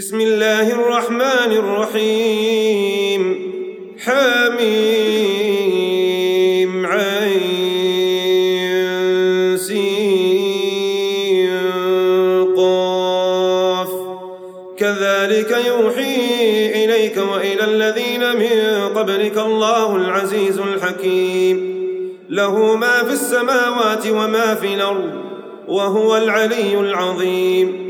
بسم الله الرحمن الرحيم. حميم عين كذلك يوحي إليك وإلى الذين من قبلك الله العزيز الحكيم. له ما في السماوات وما في الأرض وهو العلي العظيم.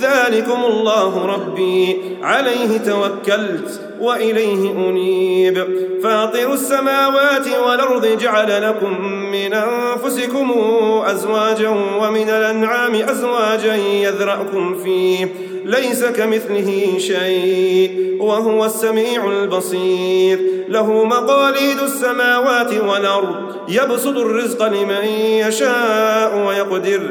ذلكم الله ربي. عليه توكلت وإليه أنيب. فاطر السماوات والأرض جعل لكم من أنفسكم أزواجا ومن الأنعام أزواجا يذرأكم فيه. ليس كمثله شيء وهو السميع البصير. له مقاليد السماوات والأرض. يبسط الرزق لمن يشاء ويقدر.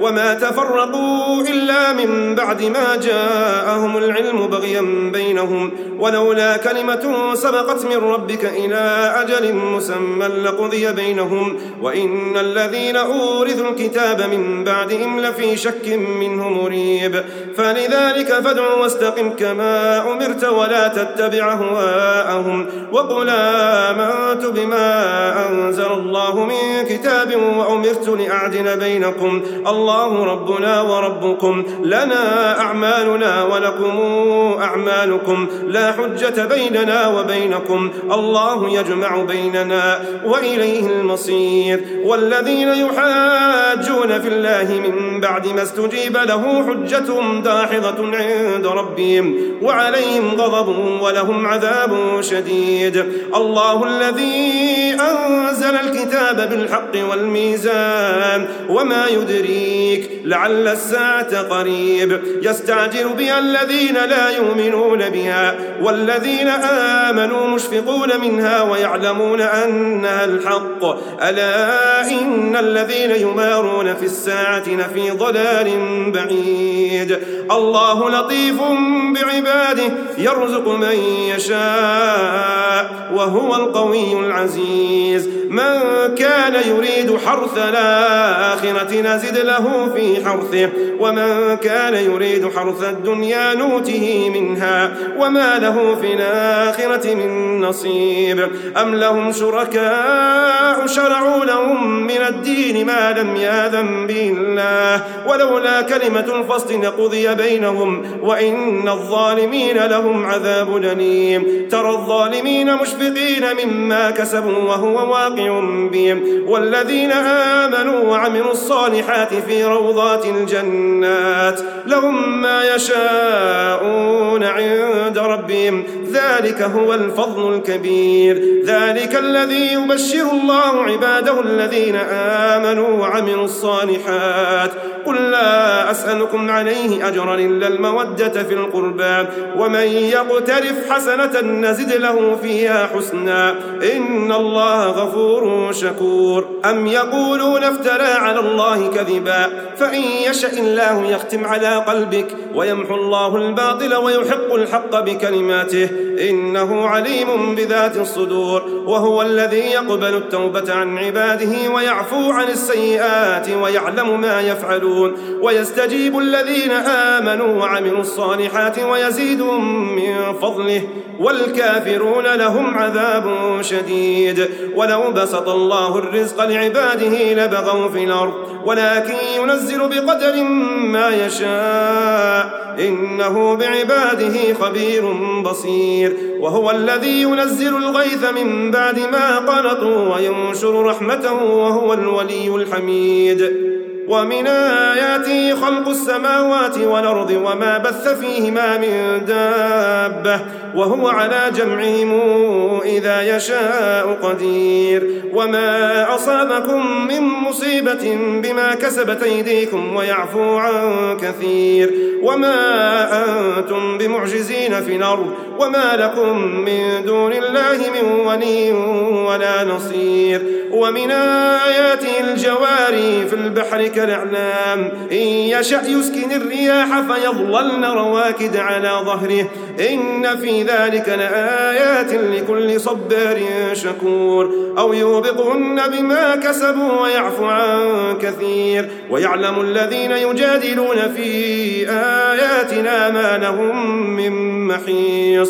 وما تفرقوا إلا من بعد ما جاءهم العلم بغيا بينهم. ولولا كلمة سبقت من ربك إلى أجل مسمى لقضي بينهم. وإن الذين أورثوا الكتاب من بعدهم لفي شك منه مريب. فلذلك فادع واستقم كما أمرت ولا تتبع هواءهم. وقل آمنت بما أنزل الله من كتاب وأمرت لأعدل بينكم. الله ربنا وربكم. لنا أعمالنا ولكم أعمالكم. لا حجة بيننا وبينكم. الله يجمع بيننا وإليه المصير. والذين يحاجون في الله من بعد ما استجيب له حجتهم داحضة عند ربهم وعليهم غضب ولهم عذاب شديد. الله الذي أنزل الكتاب بالحق والميزان وما يدريك لعل الساعة قريب. يستعجل بها الذين لا يؤمنون بها والذين آمنوا مشفقون منها ويعلمون أنها الحق. ألا إن الذين يمارون في الساعة لفي ضلال بعيد. الله لطيف بعباده يرزق من يشاء وهو القوي العزيز. من كان يريد حرث الآخرة نزد له في حرثه ومن كان يريد حرث الدنيا نوته منها وما له في الآخرة من نصيب. أم لهم شركاء شرعوا لهم من الدين ما لم يأذن به الله ولولا كلمة الفصل لقضي بينهم وإن الظالمين لهم عذاب أليم. ترى الظالمين مشفقين مما كسبوا وهو واقع بهم والذين آمنوا وعملوا الصالحات في روضات الجنات لهم ما يشاءون عند ربهم ذلك هو الفضل الكبير. ذلك الذي يبشر الله عباده الذين آمنوا وعملوا الصالحات. قل لا أسألكم عليه أجرا إلا المودة في القربى. ومن يقترف حسنة نزد له فيها حسنا. إن الله غفور شكور. أم يقولون افترى على الله كذبا. فإن يشأ الله يختم على قلبك ويمحو الله الباطل ويحق الحق بكلماته. إنه عليم بذات الصدور وهو الذي يقبل التوبة عن عباده ويعفو عن السيئات ويعلم ما يفعلون ويستجيب الذين آمنوا وعملوا الصالحات ويزيدهم من فضله والكافرون لهم عذاب شديد. ولو بسط الله الرزق لعباده لبغوا في الأرض ولكن ينزل بقدر ما يشاء إنه بعباده خبير بصير. وهو الذي ينزل الغيث من بعد ما قنطوا وينشر رحمته وهو الولي الحميد. ومن آياته خلق السماوات والأرض وما بث فيهما من دابة وهو على جمعهم إذا يشاء قدير. وما أصابكم من مصيبة بما كسبت أيديكم ويعفو عن كثير. وما أنتم بمعجزين في الأرض وما لكم من دون الله من ولي ولا نصير ومن آياته الجواري في البحر كالإعلام إن يشأ يسكن الرياح فيظللن رواكد على ظهره إن في ذلك لآيات لكل صبار شكور أو يوبقهن بما كسبوا ويعفو عن كثير ويعلم الذين يجادلون في آياتنا ما لهم من محيص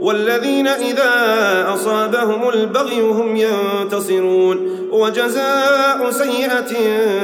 والذين إذا أصابهم البغي هم ينتصرون. وجزاء سيئة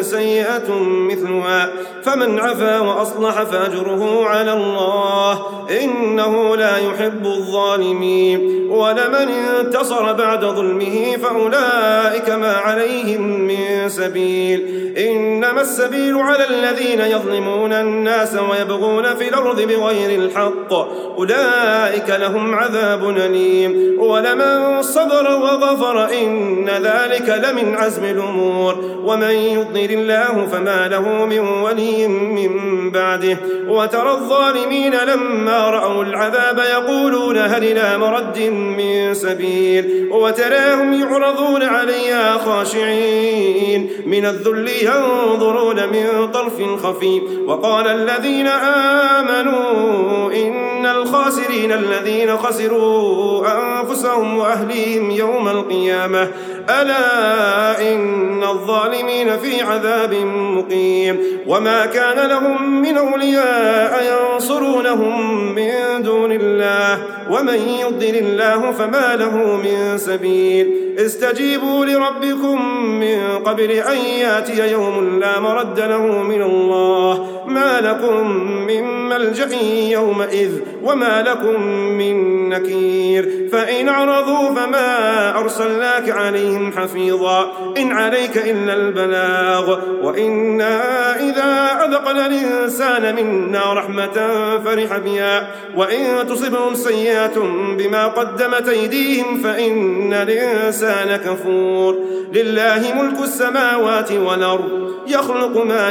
سيئة مثلها. فمن عفا وأصلح فأجره على الله. إنه لا يحب الظالمين. ولمن انتصر بعد ظلمه فأولئك ما عليهم من سبيل. إنما السبيل على الذين يظلمون الناس ويبغون في الأرض بغير الحق. أولئك لهم عذاب أليم. ولمن صبر وغفر إن ذلك لمن عزم الأمور. ومن يضلل الله فما له من ولي من بعده. وترى الظالمين لما رأوا العذاب يقولون هل إلى مرد من سبيل؟ وتراهم يعرضون عليها خاشعين. من الذل ينظرون من طرف خفي. وقال الذين آمنوا إن الخاسرين الذين خسروا أنفسهم وأهليهم يوم القيامة. ألا إن الظالمين في عذاب مقيم. وما كان لهم من أولياء ينصرونهم من دون الله. ومن يضل الله فما له من سبيل. استجيبوا لربكم من قبل أن يأتي يوم لا مرد له من الله. ما لكم من ملجأ يومئذ وما لكم من نكير. فإن عرضوا فما أرسلناك عليهم حفيظا. إن عليك إلا البلاغ. وإنا إذا أذقنا الإنسان منا رحمة فرح بها. وإن تصبهم سيئة بما قدمت أيديهم فإن الإنسان كفور. لله ملك السماوات والأرض. يخلق ما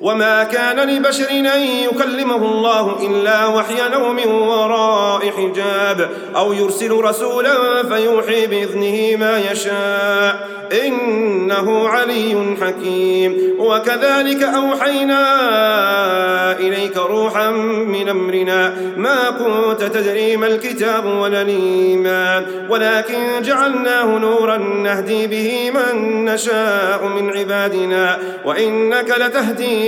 وما كان لبشر ان يكلمه الله الا وحيا أو من وراء حجاب أو يرسل رسولا فيوحي باذنه ما يشاء انه علي حكيم وكذلك اوحينا اليك روحا من امرنا ما كنت تدري ما الكتاب ولا الايمان ولكن جعلناه نورا نهدي به من نشاء من عبادنا وانك لتهدي